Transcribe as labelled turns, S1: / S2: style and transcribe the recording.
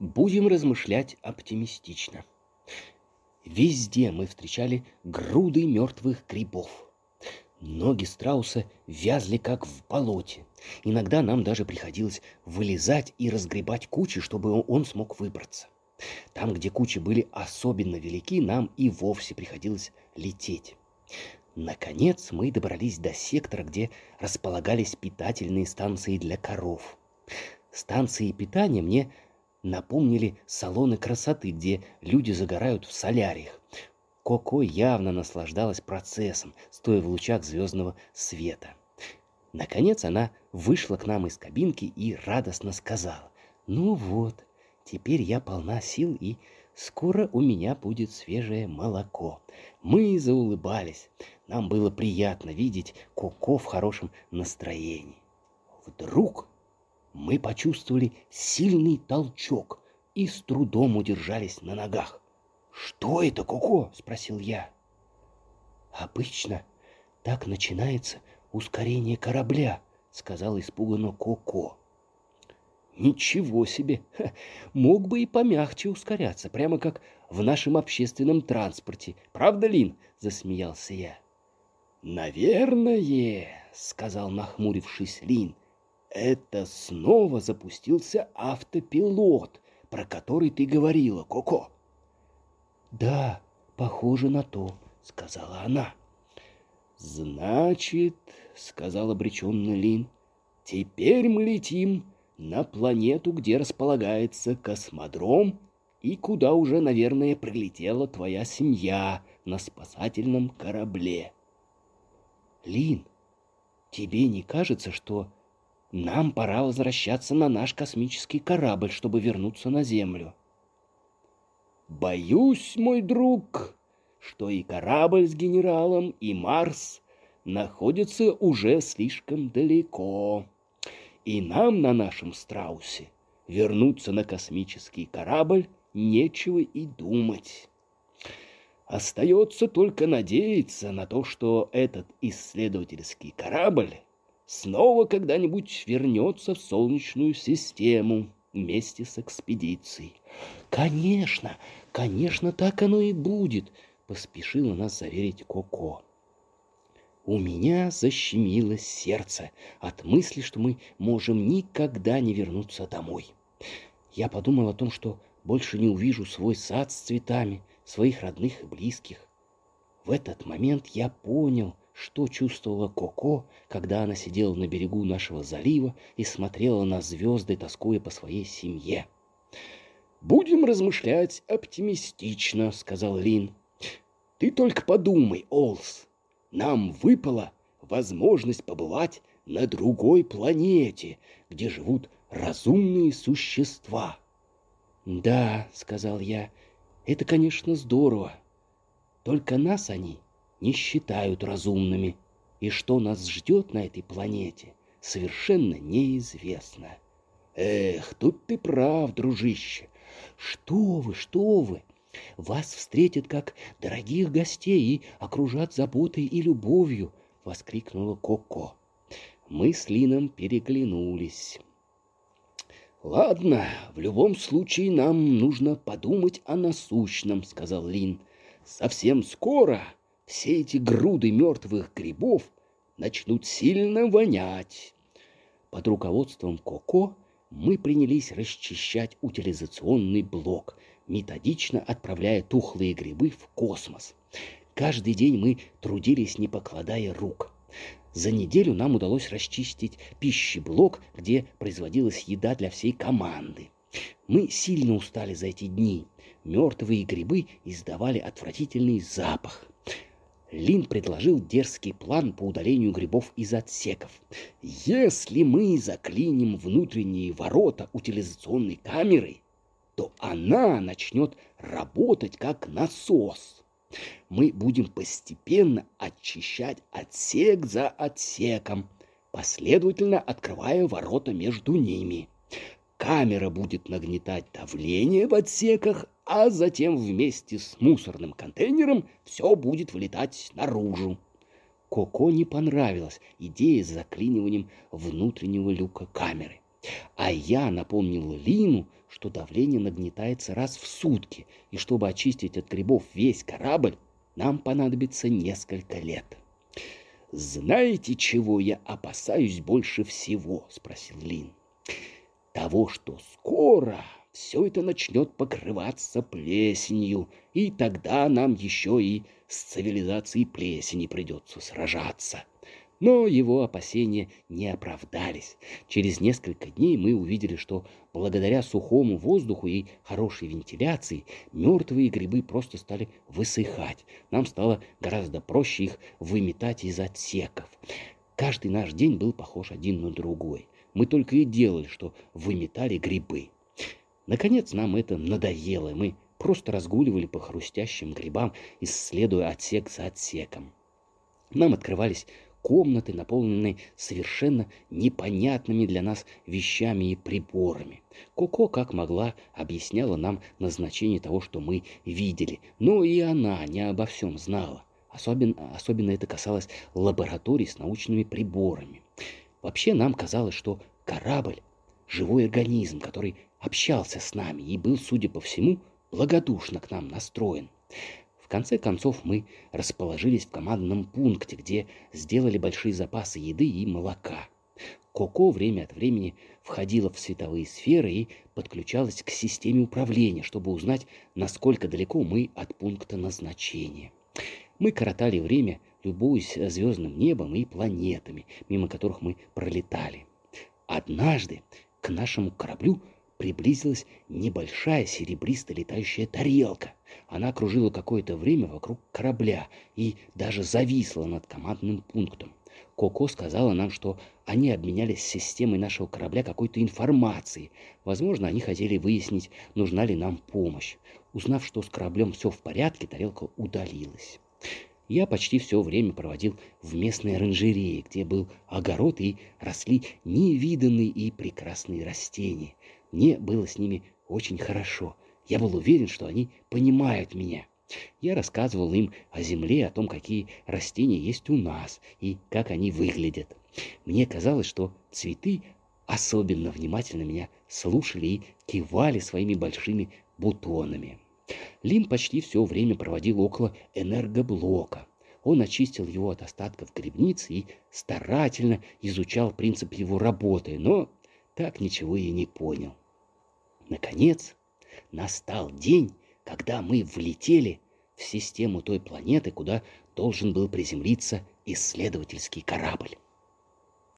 S1: Будем размышлять оптимистично. Везде мы встречали груды мертвых грибов. Ноги страуса вязли, как в болоте. Иногда нам даже приходилось вылезать и разгребать кучи, чтобы он смог выбраться. Там, где кучи были особенно велики, нам и вовсе приходилось лететь. Наконец мы добрались до сектора, где располагались питательные станции для коров. Станции питания мне напомнили салоны красоты, где люди загорают в соляриях. Коко явно наслаждалась процессом, стоя в лучах звездного света. Наконец она вышла к нам из кабинки и радостно сказала, «Ну вот, теперь я полна сил и скоро у меня будет свежее молоко». Мы заулыбались. Нам было приятно видеть Коко в хорошем настроении. Вдруг мы почувствовали сильный толчок и с трудом удержались на ногах. «Что это, Коко?» — спросил я. «Обычно так начинается ускорение корабля», — сказал испуганно Коко. «Ничего себе! Ха, мог бы и помягче ускоряться, прямо как в нашем общественном транспорте. Правда, Лин?» — засмеялся я. «Наверное», — сказал нахмурившись Лин, это снова запустился автопилот, про который ты говорила, Коко. Да, похоже на то, сказала она. Значит, сказал обреченный Лин, теперь мы летим на планету, где располагается космодром и куда уже, наверное, прилетела твоя семья на спасательном корабле. Лин, тебе не кажется, что нам пора возвращаться на наш космический корабль, чтобы вернуться на Землю. Боюсь, мой друг, что и корабль с генералом, и Марс находятся уже слишком далеко. И нам на нашем страусе вернуться на космический корабль нечего и думать. Остается только надеяться на то, что этот исследовательский корабль снова когда-нибудь вернется в Солнечную систему вместе с экспедицией. Конечно, конечно, так оно и будет, поспешила нас заверить Коко. У меня защемило сердце от мысли, что мы можем никогда не вернуться домой. Я подумал о том, что больше не увижу свой сад с цветами, своих родных и близких. В этот момент я понял, что чувствовала Коко, когда она сидела на берегу нашего залива и смотрела на звезды, тоскуя по своей семье. «Будем размышлять оптимистично», — сказал Лин. «Ты только подумай, Олс, нам выпала возможность побывать на другой планете, где живут разумные существа». «Да», — сказал я, — «это, конечно, здорово. Только нас они не считают разумными, и что нас ждет на этой планете, совершенно неизвестно. Эх, тут ты прав, дружище. Что вы, что вы? Вас встретят как дорогих гостей и окружат заботой и любовью, воскликнула Коко. Мы с Лином переглянулись. Ладно, в любом случае нам нужно подумать о насущном, сказал Лин. Совсем скоро все эти груды мертвых грибов начнут сильно вонять. Под руководством Коко мы принялись расчищать утилизационный блок, методично отправляя тухлые грибы в космос. Каждый день мы трудились, не покладая рук. За неделю нам удалось расчистить пищеблок, где производилась еда для всей команды. Мы сильно устали за эти дни. Мертвые грибы издавали отвратительный запах. Лин предложил дерзкий план по удалению грибов из отсеков. Если мы заклиним внутренние ворота утилизационной камеры, то она начнет работать как насос. Мы будем постепенно очищать отсек за отсеком, последовательно открывая ворота между ними. Камера будет нагнетать давление в отсеках, а затем вместе с мусорным контейнером все будет вылетать наружу. Коко не понравилась идея с заклиниванием внутреннего люка камеры. А я напомнил Лину, что давление нагнетается раз в сутки, и чтобы очистить от грибов весь корабль, нам понадобится несколько лет. «Знаете, чего я опасаюсь больше всего?» — спросил Лин. «Того, что скоро все это начнет покрываться плесенью, и тогда нам еще и с цивилизацией плесени придется сражаться. Но его опасения не оправдались. Через несколько дней мы увидели, что благодаря сухому воздуху и хорошей вентиляции мертвые грибы просто стали высыхать. Нам стало гораздо проще их выметать из отсеков. Каждый наш день был похож один на другой. Мы только и делали, что выметали грибы. Наконец нам это надоело, мы просто разгуливали по хрустящим грибам, исследуя отсек за отсеком. Нам открывались комнаты, наполненные совершенно непонятными для нас вещами и приборами. Коко, как могла, объясняла нам назначение того, что мы видели, но и она не обо всем знала. Особенно, особенно это касалось лабораторий с научными приборами. Вообще нам казалось, что корабль — живой организм, который общался с нами и был, судя по всему, благодушно к нам настроен. В конце концов мы расположились в командном пункте, где сделали большие запасы еды и молока. Коко время от времени входила в световые сферы и подключалась к системе управления, чтобы узнать, насколько далеко мы от пункта назначения. Мы коротали время, любуясь звездным небом и планетами, мимо которых мы пролетали. Однажды к нашему кораблю приблизилась небольшая серебристо летающая тарелка. Она окружила какое-то время вокруг корабля и даже зависла над командным пунктом. Коко сказала нам, что они обменялись с системой нашего корабля какой-то информацией. Возможно, они хотели выяснить, нужна ли нам помощь. Узнав, что с кораблем все в порядке, тарелка удалилась. Я почти все время проводил в местной оранжерее, где был огород и росли невиданные и прекрасные растения. Мне было с ними очень хорошо. Я был уверен, что они понимают меня. Я рассказывал им о земле, о том, какие растения есть у нас и как они выглядят. Мне казалось, что цветы особенно внимательно меня слушали и кивали своими большими бутонами. Лин почти все время проводил около энергоблока. Он очистил его от остатков грибницы и старательно изучал принцип его работы, но так ничего и не понял. Наконец, настал день, когда мы влетели в систему той планеты, куда должен был приземлиться исследовательский корабль.